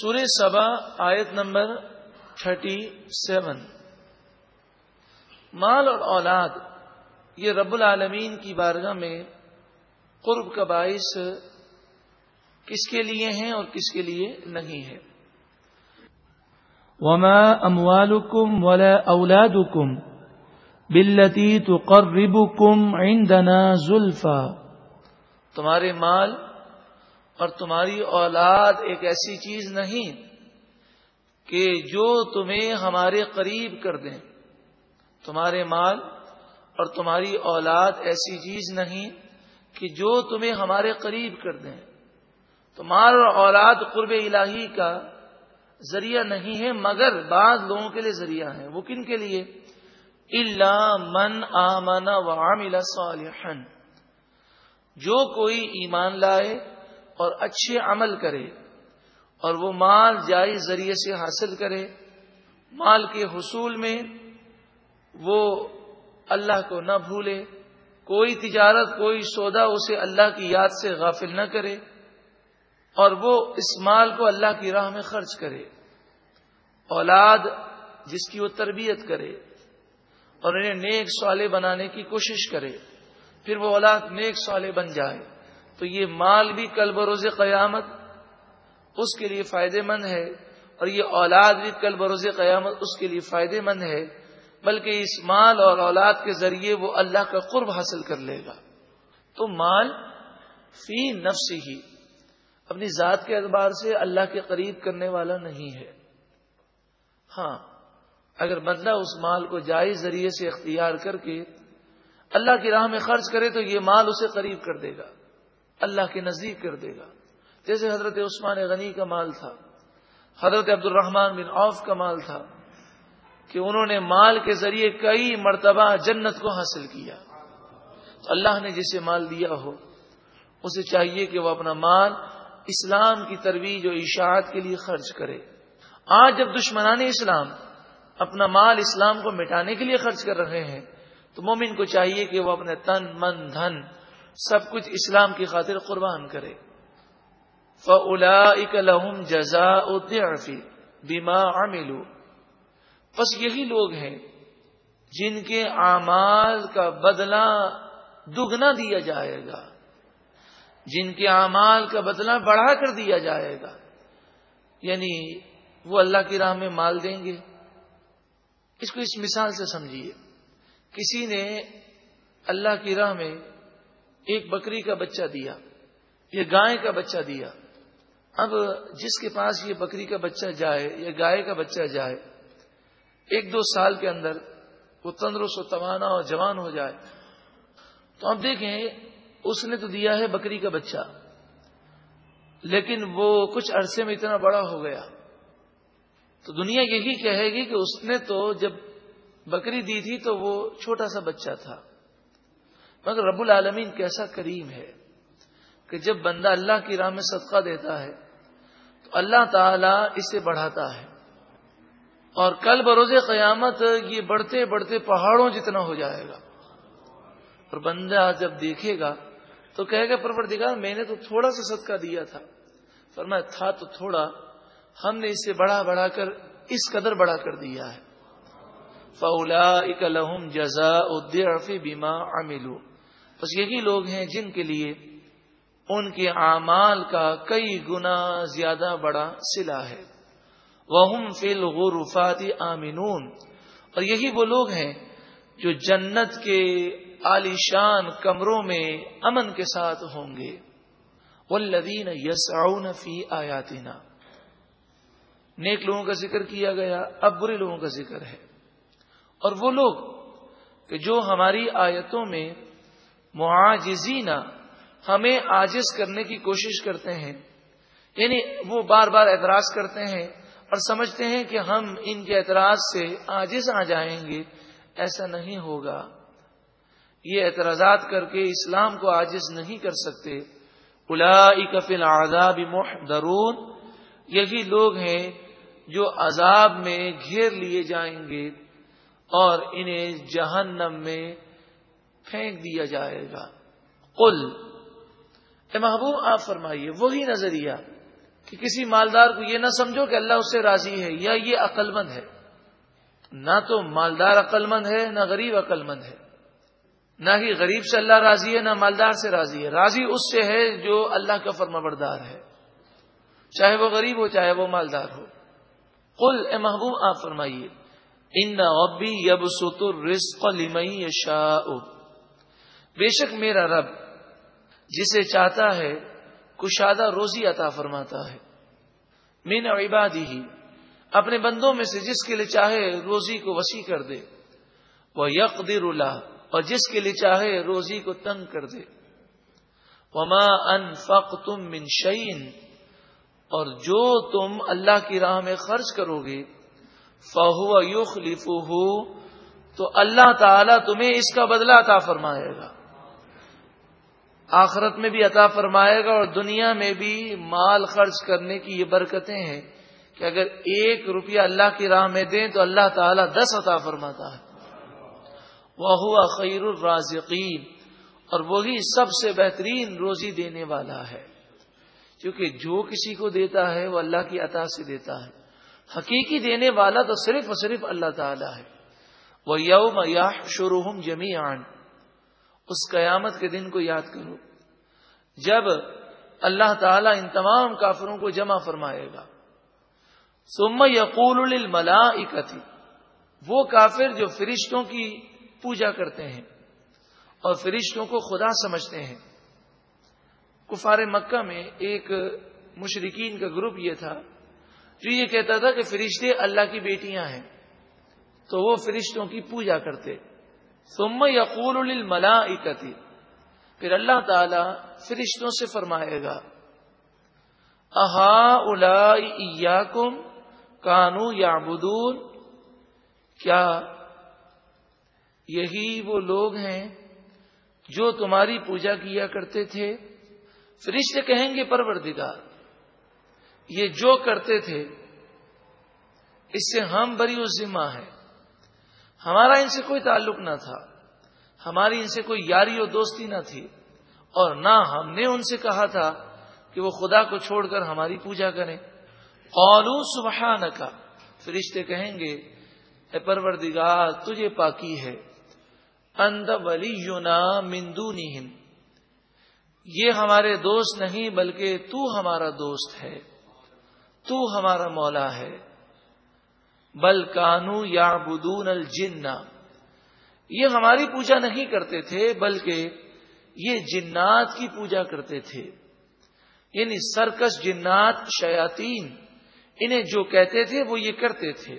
سورہ سبا آیت number thirty seven. مال اور اولاد یہ رب العالمین کی بارگاہ میں قرب کا باعث کس کے لیے ہیں اور کس کے لیے نہیں ہے وما اموالکم ولا اولادکم بالتی تقربکم عندنا زلفا تمہارے مال اور تمہاری اولاد ایک ایسی چیز نہیں کہ جو تمہیں ہمارے قریب کر دیں۔ تمہارے مال اور تمہاری اولاد ایسی چیز نہیں کہ جو تمہیں ہمارے قریب کر دیں۔ تو مال اور اولاد قرب الہی کا ذریعہ نہیں ہے، مگر بعض لوگوں کے لیے ذریعہ ہے۔ وہ کن کے لیے؟ اللہ من آمن و صالحا۔ جو کوئی ایمان لائے اور اچھے عمل کرے اور وہ مال جائز ذریعے سے حاصل کرے، مال کے حصول میں وہ اللہ کو نہ بھولے، کوئی تجارت، کوئی سودا اسے اللہ کی یاد سے غافل نہ کرے اور وہ اس مال کو اللہ کی راہ میں خرچ کرے۔ اولاد جس کی وہ تربیت کرے اور انہیں نیک سوالے بنانے کی کوشش کرے، پھر وہ اولاد نیک سوالے بن جائے۔ تو یہ مال بھی کل بروز قیامت اس کے لیے فائدے مند ہے اور یہ اولاد بھی کل بروز قیامت اس کے لیے فائدے مند ہے، بلکہ اس مال اور اولاد کے ذریعے وہ اللہ کا قرب حاصل کر لے گا۔ تو مال فی نفس ہی، اپنی ذات کے اعتبار سے اللہ کے قریب کرنے والا نہیں ہے۔ ہاں اگر بندہ اس مال کو جائز ذریعے سے اختیار کر کے اللہ کی راہ میں خرچ کرے تو یہ مال اسے قریب کر دے گا۔ اللہ کے نزدیک کر دے گا۔ جیسے حضرت عثمان غنی کا مال تھا، حضرت عبد الرحمان بن عوف کا مال تھا کہ انہوں نے مال کے ذریعے کئی مرتبہ جنت کو حاصل کیا۔ تو اللہ نے جسے مال دیا ہو، اسے چاہیے کہ وہ اپنا مال اسلام کی ترویج و اشاعت کے لیے خرچ کرے۔ آج جب دشمنان اسلام اپنا مال اسلام کو مٹانے کے لیے خرچ کر رہے ہیں، تو مومن کو چاہیے کہ وہ اپنے تن، من، دھن سب کچھ اسلام کی خاطر قربان کرے۔ فلا اکلحم جزا ادفی بیما عملو بس یہی لوگ ہیں جن کے اعمال کا بدلہ دگنا دیا جائے گا۔ جن کے اعمال کا بدلہ بڑھا کر دیا جائے گا۔ یعنی وہ اللہ کی راہ میں مال دیں گے۔ اس کو اس مثال سے سمجھیے۔ کسی نے اللہ کی راہ میں ایک بکری کا بچہ دیا، یا گائے کا بچہ دیا۔ اب جس کے پاس یہ بکری کا بچہ جائے، یا گائے کا بچہ جائے، ایک دو سال کے اندر وہ تندرست و توانا اور جوان ہو جائے۔ تو اب دیکھیں، اس نے تو دیا ہے بکری کا بچہ، لیکن وہ کچھ عرصے میں اتنا بڑا ہو گیا۔ تو دنیا یہی کہے گی کہ اس نے تو جب بکری دی تھی تو وہ چھوٹا سا بچہ تھا۔ مگر رب العالمین کیسا کریم ہے کہ جب بندہ اللہ کی راہ میں صدقہ دیتا ہے، تو اللہ تعالی اسے بڑھاتا ہے۔ اور کل بروز قیامت یہ بڑھتے بڑھتے پہاڑوں جتنا ہو جائے گا۔ اور بندہ جب دیکھے گا تو کہے گا پرور دیکھا میں نے تو تھوڑا سا صدقہ دیا تھا۔ فرمایا، تھا تو تھوڑا، ہم نے اسے بڑھا بڑھا کر اس قدر بڑا کر دیا ہے۔ فولا اکلحم جزا ادفی بیما املو بس یہی لوگ ہیں جن کے لیے ان کے اعمال کا کئی گنا زیادہ بڑا سلا ہے۔ وہ فل غرفاتی آمینون اور یہی وہ لوگ ہیں جو جنت کے عالیشان کمروں میں امن کے ساتھ ہوں گے۔ وہ لدین یس فی آیاتنا۔ نیک لوگوں کا ذکر کیا گیا، اب برے لوگوں کا ذکر ہے۔ اور وہ لوگ کہ جو ہماری آیتوں میں معاجزینا ہمیں آجز کرنے کی کوشش کرتے ہیں۔ یعنی وہ بار بار اعتراض کرتے ہیں اور سمجھتے ہیں کہ ہم ان کے اعتراض سے آجز آ جائیں گے۔ ایسا نہیں ہوگا۔ یہ اعتراضات کر کے اسلام کو آجز نہیں کر سکتے۔ الا کفل آزاب محدرون یہی لوگ ہیں جو عذاب میں گھیر لیے جائیں گے اور انہیں جہنم میں پھینک دیا جائے گا۔ قل۔ اے محبوب، آپ فرمائیے، وہی نظریہ کہ کسی مالدار کو یہ نہ سمجھو کہ اللہ اس سے راضی ہے یا یہ عقل مند ہے۔ نہ تو مالدار عقل مند ہے، نہ غریب عقل مند ہے۔ نہ ہی غریب سے اللہ راضی ہے، نہ مالدار سے راضی ہے۔ راضی اس سے ہے جو اللہ کا فرما بردار ہے۔ چاہے وہ غریب ہو، چاہے وہ مالدار ہو۔ قل، اے محبوب، آپ فرمائیے، ان ابی یب ستر رسق لمئی شاہ بے شک میرا رب جسے چاہتا ہے کشادہ روزی عطا فرماتا ہے۔ مین عبادی ہی اپنے بندوں میں سے جس کے لیے چاہے روزی کو وسیع کر دے۔ وہ یقر اللہ اور جس کے لیے چاہے روزی کو تنگ کر دے۔ وما ان فق تم منشین اور جو تم اللہ کی راہ میں خرچ کرو گے فہو یوخ تو اللہ تعالی تمہیں اس کا بدلہ عطا فرمائے گا۔ آخرت میں بھی عطا فرمائے گا اور دنیا میں بھی مال خرچ کرنے کی یہ برکتیں ہیں کہ اگر ایک روپیہ اللہ کی راہ میں دیں تو اللہ تعالیٰ دس عطا فرماتا ہے۔ وہ ہوا خیر الرازقین اور وہی سب سے بہترین روزی دینے والا ہے۔ کیونکہ جو کسی کو دیتا ہے وہ اللہ کی عطا سے دیتا ہے۔ حقیقی دینے والا تو صرف اور صرف اللہ تعالیٰ ہے۔ وہ یوم یا شروع جمی اس قیامت کے دن کو یاد کرو۔ جب اللہ تعالیٰ ان تمام کافروں کو جمع فرمائے گا۔ سم یقول الملا وہ کافر جو فرشتوں کی پوجا کرتے ہیں اور فرشتوں کو خدا سمجھتے ہیں۔ کفار مکہ میں ایک مشرقین کا گروپ یہ تھا، جو یہ کہتا تھا کہ فرشتے اللہ کی بیٹیاں ہیں، تو وہ فرشتوں کی پوجا کرتے۔ ثم یقول الملا پھر اللہ تعالی فرشتوں سے فرمائے گا اہا کم کانو یا کیا یہی وہ لوگ ہیں جو تمہاری پوجا کیا کرتے تھے؟ فرشتے کہیں گے، پروردگار، یہ جو کرتے تھے، اس سے ہم بری و ذمہ ہے ہمارا ان سے کوئی تعلق نہ تھا، ہماری ان سے کوئی یاری و دوستی نہ تھی، اور نہ ہم نے ان سے کہا تھا کہ وہ خدا کو چھوڑ کر ہماری پوجا کریں۔ قالو سبحان کا فرشتے کہیں گے، اے پروردگار، تجھے پاکی ہے۔ اند ولی یونا یہ ہمارے دوست نہیں، بلکہ تو ہمارا دوست ہے، تو ہمارا مولا ہے۔ بل کانو یا بدون الجن یہ ہماری پوجا نہیں کرتے تھے، بلکہ یہ جنات کی پوجا کرتے تھے۔ یعنی سرکش جنات شیاتین انہیں جو کہتے تھے وہ یہ کرتے تھے۔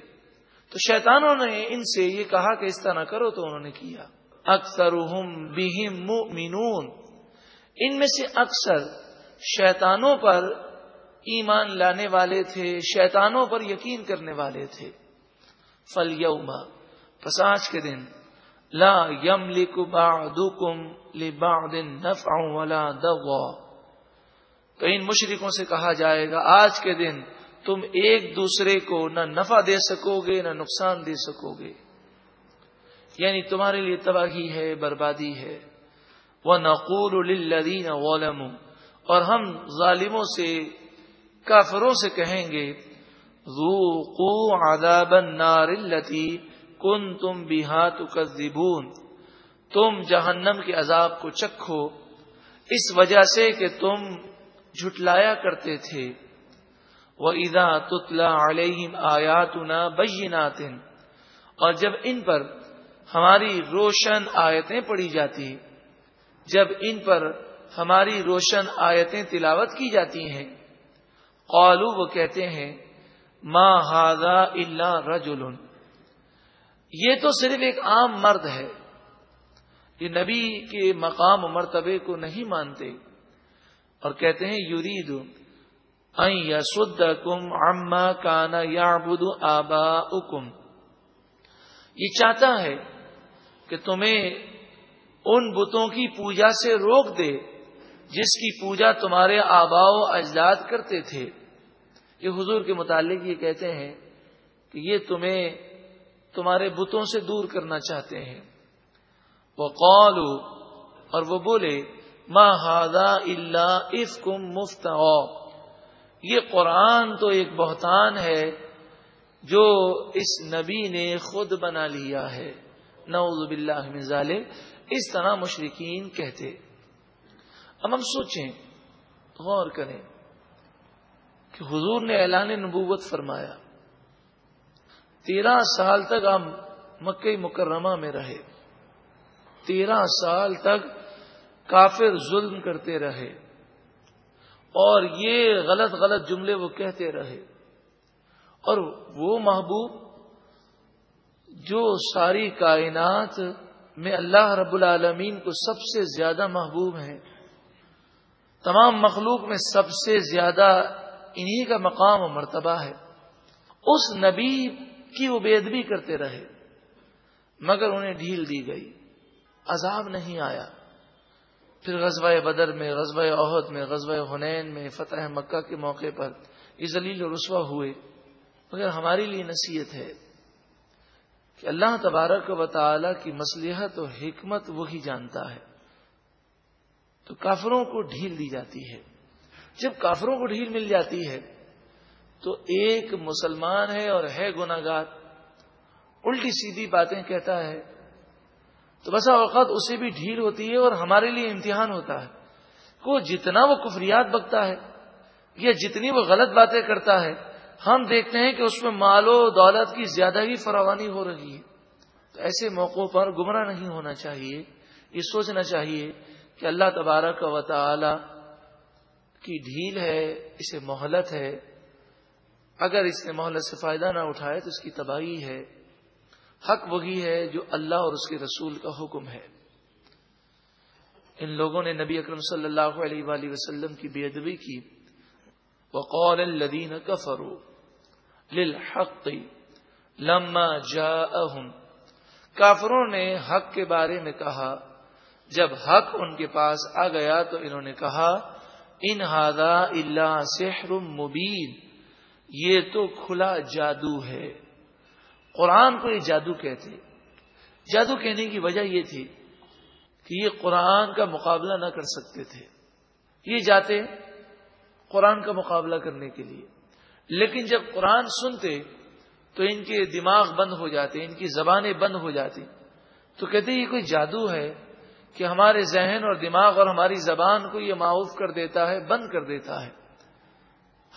تو شیطانوں نے ان سے یہ کہا کہ اس طرح کرو تو انہوں نے کیا۔ اکثر مینون ان میں سے اکثر شیطانوں پر ایمان لانے والے تھے، شیطانوں پر یقین کرنے والے تھے۔ فل یوما پساج کے دن، لا یم بعضكم لبعض نفعا ولا ضرا تو ان مشرکوں سے کہا جائے گا، آج کے دن تم ایک دوسرے کو نہ نفع دے سکو گے نہ نقصان دے سکو گے یعنی تمہارے لیے تباہی ہے، بربادی ہے۔ وہ نقول للذین اور ہم ظالموں سے، کافروں سے کہیں گے ذوقوا عذاب النار التي کنتم بها تكذبون۔ تم جہنم کے عذاب کو چکھو۔ اس وجہ سے کہ تم جھٹلایا کرتے تھے۔ وہ ادا تتلا علیہم آیاتنا بینات اور جب ان پر ہماری روشن آیتیں پڑھی جاتی، جب ان پر ہماری روشن آیتیں تلاوت کی جاتی ہیں قالو وہ کہتے ہیں ما ہاضا اللہ رجل۔ یہ تو صرف ایک عام مرد ہے۔ یہ نبی کے مقام و مرتبے کو نہیں مانتے۔ اور کہتے ہیں، یورید سد کم اما کانا یا بدھ آبا یہ چاہتا ہے کہ تمہیں ان بتوں کی پوجا سے روک دے، جس کی پوجا تمہارے آبا و اجداد کرتے تھے۔ یہ حضور کے متعلق یہ کہتے ہیں کہ یہ تمہیں تمہارے بتوں سے دور کرنا چاہتے ہیں۔ وہ اور وہ بولے ماں ہادا اللہ اس کم مفت یہ قرآن تو ایک بہتان ہے جو اس نبی نے خود بنا لیا ہے۔ نعوذ باللہ من ذالک۔ اس طرح مشرقین کہتے۔ اب ہم سوچیں، غور کریں۔ کہ حضور نے اعلان نبوت فرمایا۔ تیرہ سال تک ہم مکئی مکرمہ میں رہے۔ تیرہ سال تک کافر ظلم کرتے رہے۔ اور یہ غلط غلط جملے وہ کہتے رہے۔ اور وہ محبوب جو ساری کائنات میں اللہ رب العالمین کو سب سے زیادہ محبوب ہیں۔ تمام مخلوق میں سب سے زیادہ انہی کا مقام و مرتبہ ہے۔ اس نبی کی وہ بے ادبی کرتے رہے، مگر انہیں ڈھیل دی گئی۔ عذاب نہیں آیا۔ پھر غزوہ بدر میں، غزوہ عہد میں، غزوہ حنین میں، فتح مکہ کے موقع پر یہ ذلیل و رسوا ہوئے۔ مگر ہمارے لیے نصیحت ہے کہ اللہ تبارک و تعالی کی مصلیحت و حکمت وہی جانتا ہے۔ تو کافروں کو ڈھیل دی جاتی ہے۔ جب کافروں کو ڈھیل مل جاتی ہے تو ایک مسلمان ہے اور ہے گناگار الٹی سیدھی باتیں کہتا ہے۔ تو بسا اوقات اسے بھی ڈھیل ہوتی ہے اور ہمارے لیے امتحان ہوتا ہے۔ وہ جتنا وہ کفریات بکتا ہے یا جتنی وہ غلط باتیں کرتا ہے، ہم دیکھتے ہیں کہ اس میں مال و دولت کی زیادہ ہی فراوانی ہو رہی ہے۔ تو ایسے موقعوں پر گمراہ نہیں ہونا چاہیے، یہ سوچنا چاہیے کہ اللہ تبارک و تعالی کی ڈھیل ہے، اسے مہلت ہے۔ اگر اس نے مہلت سے فائدہ نہ اٹھائے تو اس کی تباہی ہے۔ حق وہی ہے جو اللہ اور اس کے رسول کا حکم ہے۔ ان لوگوں نے نبی اکرم صلی اللہ علیہ وآلہ وسلم کی بے ادبی کی۔ وقال الذين كفروا للحق لما جاءهم کافروں نے حق کے بارے میں کہا، جب حق ان کے پاس آ گیا تو انہوں نے کہا ان ہادا اللہ سحر مبین، یہ تو کھلا جادو ہے۔ قرآن کو یہ جادو کہتے جادو کہنے کی وجہ یہ تھی کہ یہ قرآن کا مقابلہ نہ کر سکتے تھے۔ یہ جاتے قرآن کا مقابلہ کرنے کے لیے۔ لیکن جب قرآن سنتے تو ان کے دماغ بند ہو جاتے، ان کی زبانیں بند ہو جاتی۔ تو کہتے یہ کوئی جادو ہے؟ کہ ہمارے ذہن اور دماغ اور ہماری زبان کو یہ معاف کر دیتا ہے، بند کر دیتا ہے۔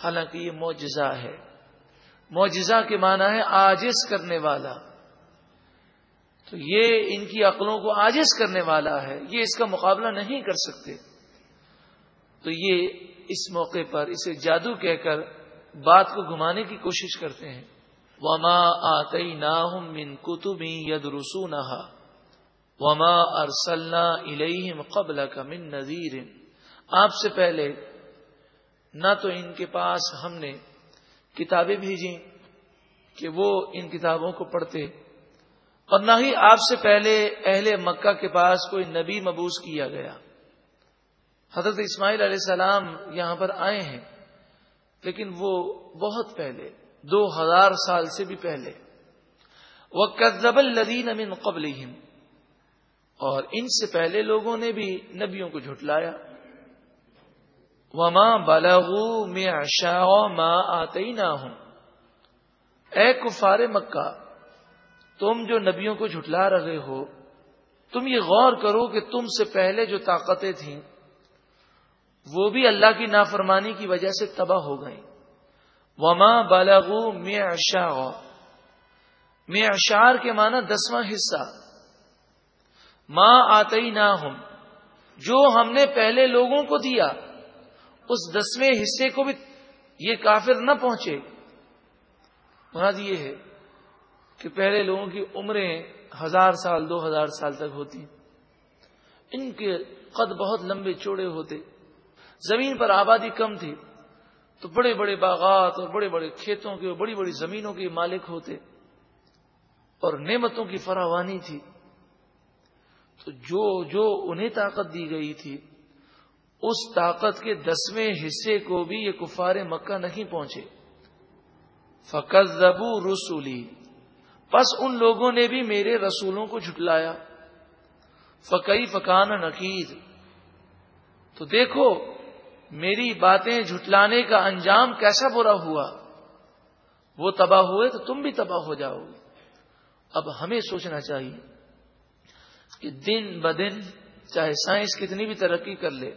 حالانکہ یہ معجزہ ہے۔ معجزہ کے معنی ہے آجز کرنے والا۔ تو یہ ان کی عقلوں کو آجز کرنے والا ہے۔ یہ اس کا مقابلہ نہیں کر سکتے۔ تو یہ اس موقع پر اسے جادو کہہ کر بات کو گھمانے کی کوشش کرتے ہیں۔ وما آتی نا کتبی ید رسو نہا وما ارسلنا الہم قبل کا من نذیر آپ سے پہلے نہ تو ان کے پاس ہم نے کتابیں بھیجی کہ وہ ان کتابوں کو پڑھتے، اور نہ ہی آپ سے پہلے اہل مکہ کے پاس کوئی نبی مبوس کیا گیا۔ حضرت اسماعیل علیہ السلام یہاں پر آئے ہیں، لیکن وہ بہت پہلے، دو ہزار سال سے بھی پہلے۔ وہ کزبل لدین امین قبل اور ان سے پہلے لوگوں نے بھی نبیوں کو جھٹلایا۔ وما بالغو میں اشا ماں آتے ہی نہ ہوں اے کفار مکہ، تم جو نبیوں کو جھٹلا رہے ہو، تم یہ غور کرو کہ تم سے پہلے جو طاقتیں تھیں، وہ بھی اللہ کی نافرمانی کی وجہ سے تباہ ہو گئیں۔ وما بالغو میں میں اشار کے معنی دسواں حصہ۔ ماں آتے نہ ہوں جو ہم نے پہلے لوگوں کو دیا، اس دسویں حصے کو بھی یہ کافر نہ پہنچے۔ مراد یہ ہے کہ پہلے لوگوں کی عمریں ہزار سال، دو ہزار سال تک ہوتی۔ ان کے قد بہت لمبے چوڑے ہوتے۔ زمین پر آبادی کم تھی، تو بڑے بڑے باغات اور بڑے بڑے کھیتوں کے اور بڑی بڑی زمینوں کے مالک ہوتے۔ اور نعمتوں کی فراوانی تھی۔ تو جو جو انہیں طاقت دی گئی تھی، اس طاقت کے دسویں حصے کو بھی یہ کفار مکہ نہیں پہنچے۔ فقط زبو رسولی بس ان لوگوں نے بھی میرے رسولوں کو جھٹلایا۔ فقئی فقان نقیر تو دیکھو، میری باتیں جھٹلانے کا انجام کیسا برا ہوا۔ وہ تباہ ہوئے تو تم بھی تباہ ہو جاؤ۔ گے اب ہمیں سوچنا چاہیے۔ کہ دن بدن چاہے سائنس کتنی بھی ترقی کر لے،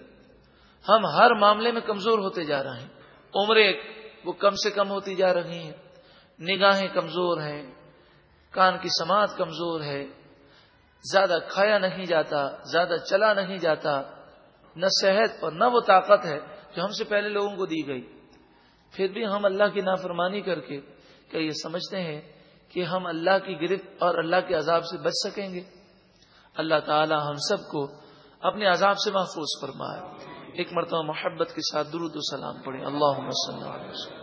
ہم ہر معاملے میں کمزور ہوتے جا رہے ہیں۔ عمریں وہ کم سے کم ہوتی جا رہی ہیں، نگاہیں کمزور ہیں، کان کی سماعت کمزور ہے، زیادہ کھایا نہیں جاتا، زیادہ چلا نہیں جاتا۔ نہ صحت اور نہ وہ طاقت ہے جو ہم سے پہلے لوگوں کو دی گئی۔ پھر بھی ہم اللہ کی نافرمانی کر کے کیا یہ سمجھتے ہیں کہ ہم اللہ کی گرفت اور اللہ کے عذاب سے بچ سکیں گے؟ اللہ تعالی ہم سب کو اپنے عذاب سے محفوظ فرمائے۔ ایک مرتبہ محبت کے ساتھ درود و سلام پڑھیں۔ اللہ وسلم۔